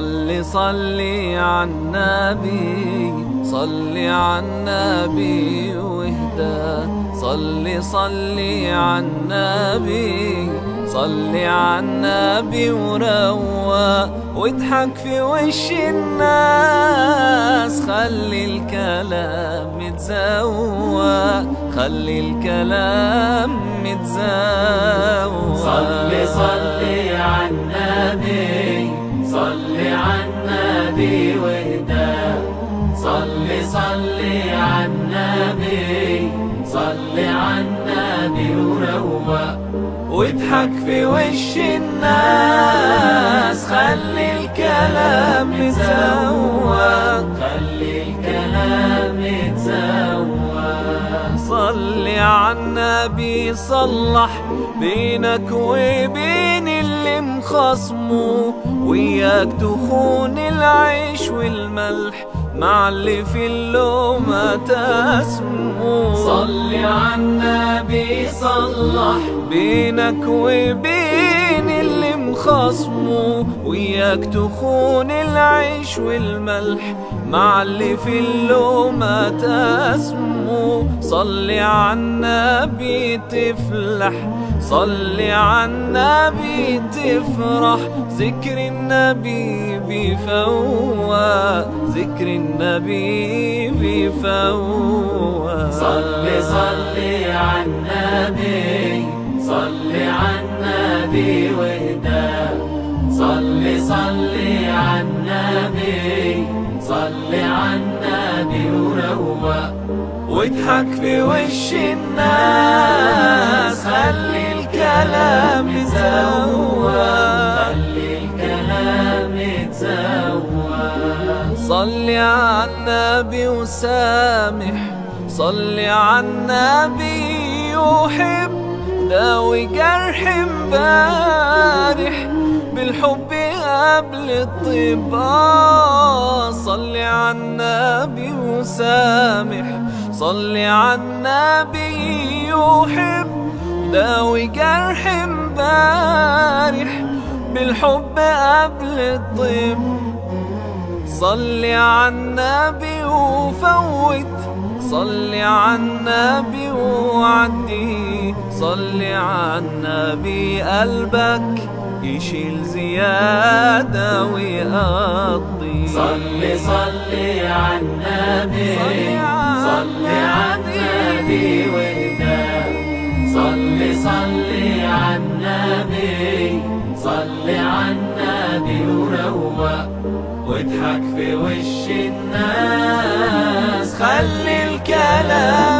صل صل على النبي صل على النبي واهدى صل صل على النبي صل على النبي وروى. واضحك في وش الناس خلي الكلام متزوق خلي الكلام متزوق صل صل واهدى صل صل على النبي. صل على النبي وروق. واضحك في وش الناس. خلي الكلام متزوق خلي الكلام متزوق صل على النبي صلح بينك وبين اللي مخصمه وياك تخون العيش والملح. مع اللي في اللومة تسمو صل على النبي صلح. بينك وبين مخصمه وياك تخون العيش والملح مع اللي في اللومة تسمو. صل على النبي تفلح صل على النبي تفرح. ذكر النبي بيفوق ذكر النبي بيفوق صل صل على صل على النبي صل على النبي وروق واضحك في وش الناس خلي الكلام يزوق خلي الكلام يتزوق صل على النبي وسامح صل على النبي يحب داوي جرح امبارح بالحب قبل الطب آه، صل على النبي وسامح. صل على النبي يحب داوي جرح امبارح بالحب قبل الطب. صل على النبي وفوت. صل على النبي وعدي. صل على النبي قلبك. يشيل زيادة ويقضي. صل صل على النبي. صل على النبي. واهدى صل صل على النبي. صل على النبي وروق. واضحك في وش الناس. خلي الكلام